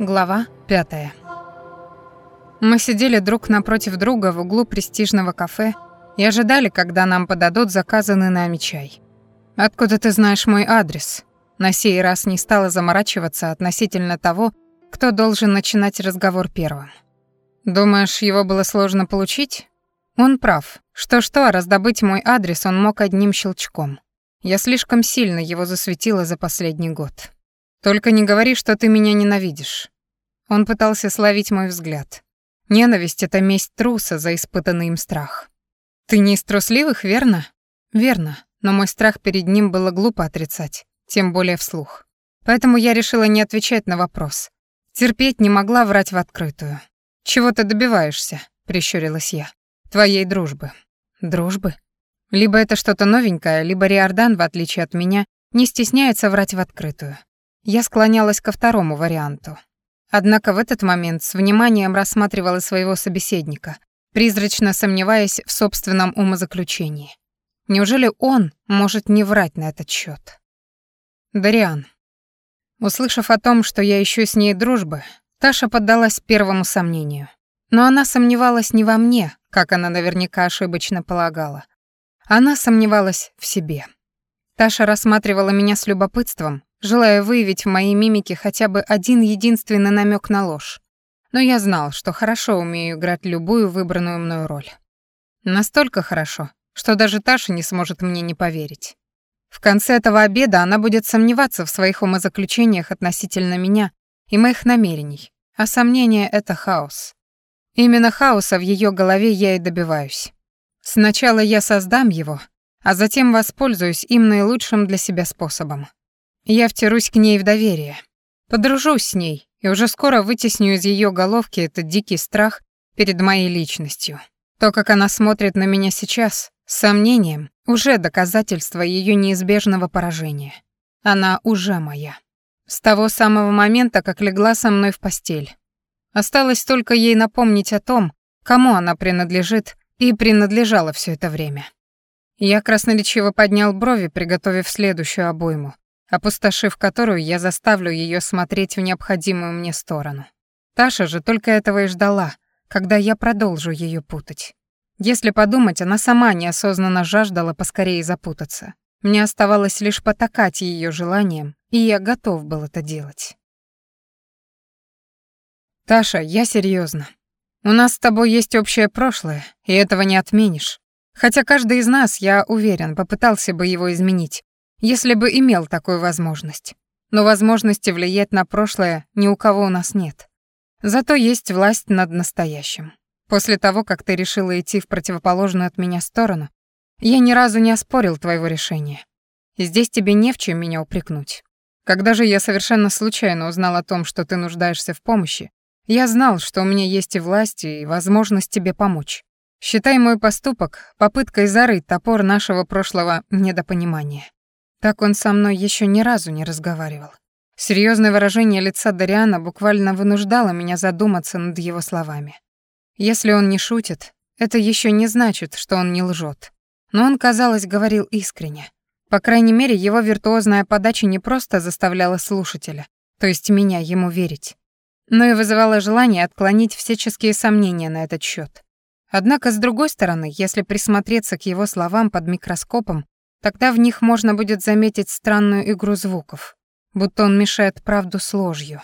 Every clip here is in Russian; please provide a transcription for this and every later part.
Глава пятая. Мы сидели друг напротив друга в углу престижного кафе и ожидали, когда нам подадут заказанный нами чай. «Откуда ты знаешь мой адрес?» На сей раз не стала заморачиваться относительно того, кто должен начинать разговор первым. «Думаешь, его было сложно получить?» Он прав. Что-что, а раздобыть мой адрес он мог одним щелчком. Я слишком сильно его засветила за последний год. Только не говори, что ты меня ненавидишь. Он пытался словить мой взгляд. Ненависть — это месть труса за испытанный им страх. Ты не из трусливых, верно? Верно, но мой страх перед ним было глупо отрицать, тем более вслух. Поэтому я решила не отвечать на вопрос. Терпеть не могла врать в открытую. «Чего ты добиваешься?» — прищурилась я. «Твоей дружбы». «Дружбы?» Либо это что-то новенькое, либо Риордан, в отличие от меня, не стесняется врать в открытую. Я склонялась ко второму варианту. Однако в этот момент с вниманием рассматривала своего собеседника, призрачно сомневаясь в собственном умозаключении. Неужели он может не врать на этот счет? Дариан. Услышав о том, что я ищу с ней дружбы, Таша поддалась первому сомнению. Но она сомневалась не во мне, как она наверняка ошибочно полагала. Она сомневалась в себе. Таша рассматривала меня с любопытством, желая выявить в моей мимике хотя бы один единственный намек на ложь. Но я знал, что хорошо умею играть любую выбранную мною роль. Настолько хорошо, что даже Таша не сможет мне не поверить. В конце этого обеда она будет сомневаться в своих умозаключениях относительно меня и моих намерений, а сомнение — это хаос. Именно хаоса в ее голове я и добиваюсь. Сначала я создам его, а затем воспользуюсь им наилучшим для себя способом. Я втирусь к ней в доверие, подружусь с ней и уже скоро вытесню из ее головки этот дикий страх перед моей личностью. То, как она смотрит на меня сейчас, с сомнением, уже доказательство ее неизбежного поражения. Она уже моя. С того самого момента, как легла со мной в постель. Осталось только ей напомнить о том, кому она принадлежит и принадлежала все это время. Я красноречиво поднял брови, приготовив следующую обойму, опустошив которую я заставлю ее смотреть в необходимую мне сторону. Таша же только этого и ждала, когда я продолжу ее путать. Если подумать, она сама неосознанно жаждала поскорее запутаться. Мне оставалось лишь потакать ее желанием, и я готов был это делать. «Таша, я серьезно. У нас с тобой есть общее прошлое, и этого не отменишь. Хотя каждый из нас, я уверен, попытался бы его изменить, если бы имел такую возможность. Но возможности влиять на прошлое ни у кого у нас нет. Зато есть власть над настоящим. После того, как ты решила идти в противоположную от меня сторону, я ни разу не оспорил твоего решения. Здесь тебе не в чем меня упрекнуть. Когда же я совершенно случайно узнал о том, что ты нуждаешься в помощи, я знал, что у меня есть и власть, и возможность тебе помочь. Считай мой поступок попыткой зарыть топор нашего прошлого недопонимания. Так он со мной еще ни разу не разговаривал. Серьезное выражение лица Дариана буквально вынуждало меня задуматься над его словами. Если он не шутит, это еще не значит, что он не лжет. Но он, казалось, говорил искренне. По крайней мере, его виртуозная подача не просто заставляла слушателя, то есть меня, ему верить, но и вызывала желание отклонить всяческие сомнения на этот счет. Однако, с другой стороны, если присмотреться к его словам под микроскопом, Тогда в них можно будет заметить странную игру звуков, будто он мешает правду с ложью.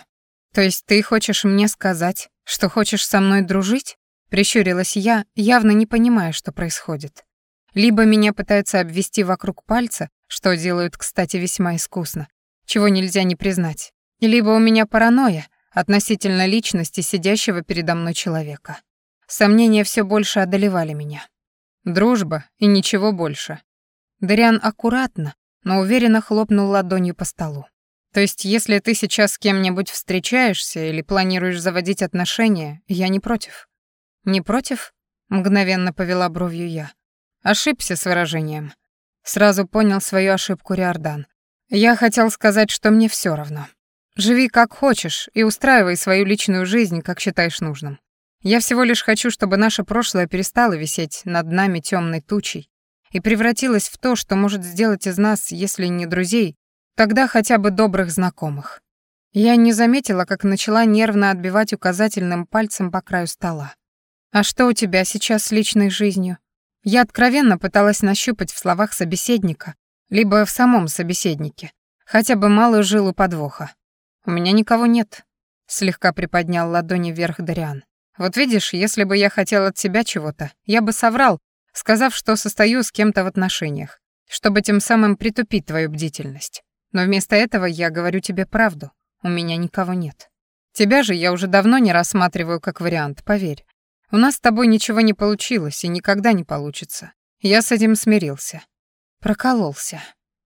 То есть ты хочешь мне сказать, что хочешь со мной дружить? Прищурилась я, явно не понимая, что происходит. Либо меня пытаются обвести вокруг пальца, что делают, кстати, весьма искусно, чего нельзя не признать. Либо у меня паранойя относительно личности сидящего передо мной человека. Сомнения все больше одолевали меня. Дружба и ничего больше. Дариан аккуратно, но уверенно хлопнул ладонью по столу. То есть, если ты сейчас с кем-нибудь встречаешься или планируешь заводить отношения, я не против. Не против? Мгновенно повела бровью я. Ошибся с выражением. Сразу понял свою ошибку Риордан. Я хотел сказать, что мне все равно. Живи как хочешь и устраивай свою личную жизнь, как считаешь нужным. Я всего лишь хочу, чтобы наше прошлое перестало висеть над нами темной тучей, и превратилась в то, что может сделать из нас, если не друзей, тогда хотя бы добрых знакомых. Я не заметила, как начала нервно отбивать указательным пальцем по краю стола. «А что у тебя сейчас с личной жизнью?» Я откровенно пыталась нащупать в словах собеседника, либо в самом собеседнике, хотя бы малую жилу подвоха. «У меня никого нет», — слегка приподнял ладони вверх Дариан. «Вот видишь, если бы я хотел от себя чего-то, я бы соврал, сказав, что состою с кем-то в отношениях, чтобы тем самым притупить твою бдительность. Но вместо этого я говорю тебе правду. У меня никого нет. Тебя же я уже давно не рассматриваю как вариант, поверь. У нас с тобой ничего не получилось и никогда не получится. Я с этим смирился. Прокололся.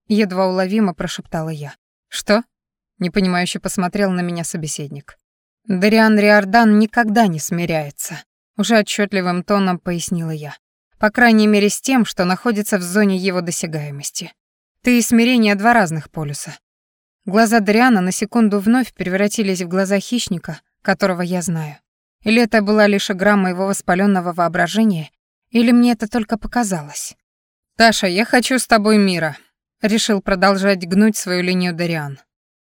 Едва уловимо прошептала я. Что? Непонимающе посмотрел на меня собеседник. Дариан Риордан никогда не смиряется. Уже отчетливым тоном пояснила я. По крайней мере с тем, что находится в зоне его досягаемости. Ты и смирение два разных полюса. Глаза Дариана на секунду вновь превратились в глаза хищника, которого я знаю. Или это была лишь игра моего воспаленного воображения, или мне это только показалось? «Таша, я хочу с тобой мира», — решил продолжать гнуть свою линию Дариан.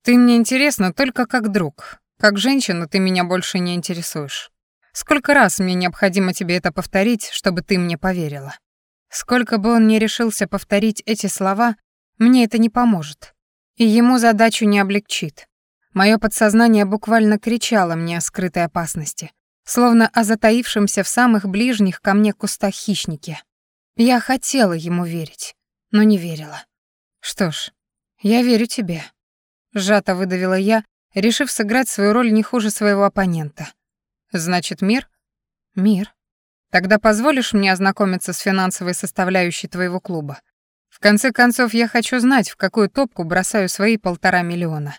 «Ты мне интересна только как друг. Как женщина ты меня больше не интересуешь. Сколько раз мне необходимо тебе это повторить, чтобы ты мне поверила? Сколько бы он ни решился повторить эти слова, мне это не поможет. И ему задачу не облегчит. Мое подсознание буквально кричало мне о скрытой опасности словно о затаившемся в самых ближних ко мне кустах хищнике. Я хотела ему верить, но не верила. Что ж, я верю тебе. Сжато выдавила я, решив сыграть свою роль не хуже своего оппонента. Значит, мир? Мир. Тогда позволишь мне ознакомиться с финансовой составляющей твоего клуба? В конце концов, я хочу знать, в какую топку бросаю свои полтора миллиона.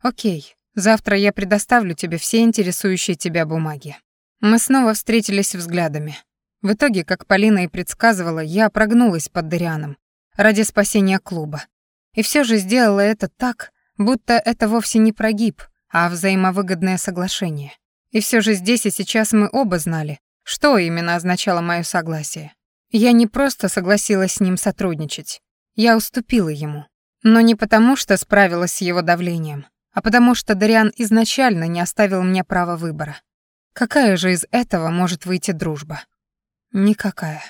Окей, Завтра я предоставлю тебе все интересующие тебя бумаги. Мы снова встретились взглядами. В итоге, как Полина и предсказывала, я прогнулась под Дарианом ради спасения клуба. И все же сделала это так, будто это вовсе не прогиб, а взаимовыгодное соглашение. И все же здесь и сейчас мы оба знали, что именно означало мое согласие. Я не просто согласилась с ним сотрудничать, я уступила ему. Но не потому, что справилась с его давлением, а потому что Дариан изначально не оставил мне права выбора. Какая же из этого может выйти дружба? Никакая.